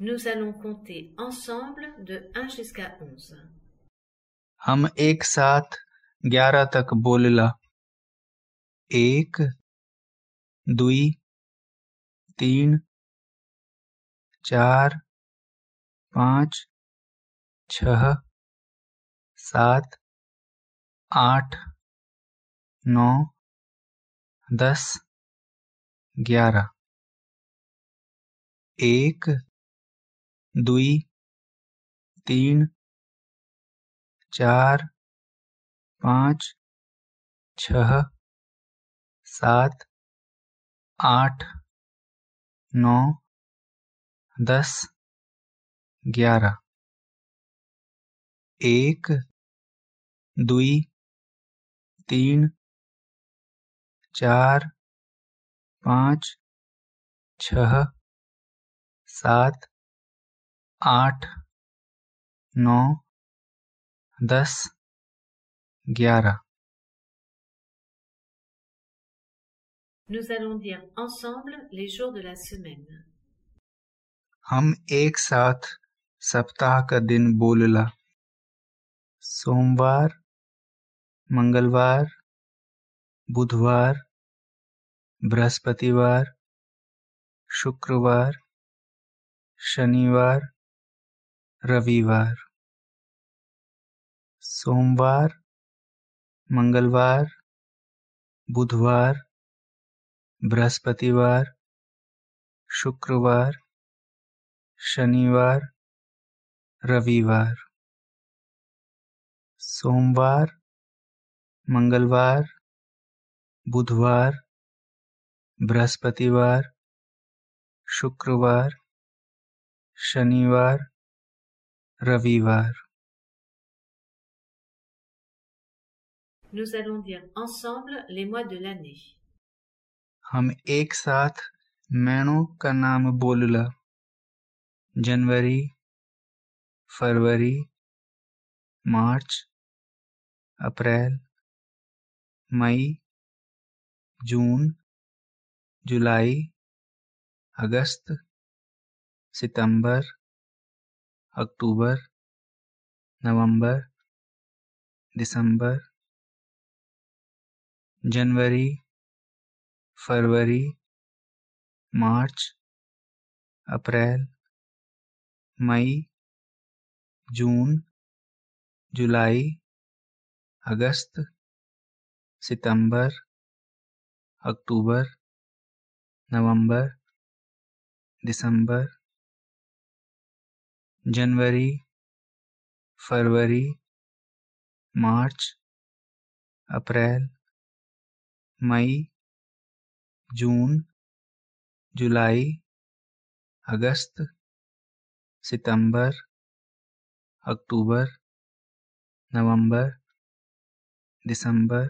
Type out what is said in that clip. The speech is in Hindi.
Nous allons compter ensemble de 1 jusqu'à 11. हम एक साथ ग्यारह तक बोलला एक दुई तीन चार पाँच छह सात आठ नौ दस ग्यारह एक दुई तीन, चार, पाँच, छह, सात, आठ, नौ, दस, ग्यारह। एक दुई तीन, चार, पाँच, छह, सात आठ नौ दस ग्यारह Nous allons dire ensemble les jours de la semaine. हम एक साथ सप्ताह का दिन बोलला सोमवार मंगलवार बुधवार बृहस्पतिवार शुक्रवार शनिवार रविवार। सोमवार मंगलवार बुधवार बृहस्पतिवार शुक्रवार शनिवार रविवार। सोमवार मंगलवार बुधवार बृहस्पतिवार शुक्रवार शनिवार रविवार Nous allons dire ensemble les mois de l'année. हम एक साथ महीनों का नाम बोलला जनवरी फरवरी मार्च अप्रैल मई जून जुलाई अगस्त सितंबर अक्टूबर, नवंबर, दिसंबर, जनवरी, फरवरी, मार्च, अप्रैल, मई, जून, जुलाई, अगस्त, सितंबर, अक्टूबर, नवंबर, दिसंबर जनवरी फरवरी मार्च अप्रैल मई जून जुलाई अगस्त सितंबर अक्टूबर नवंबर दिसंबर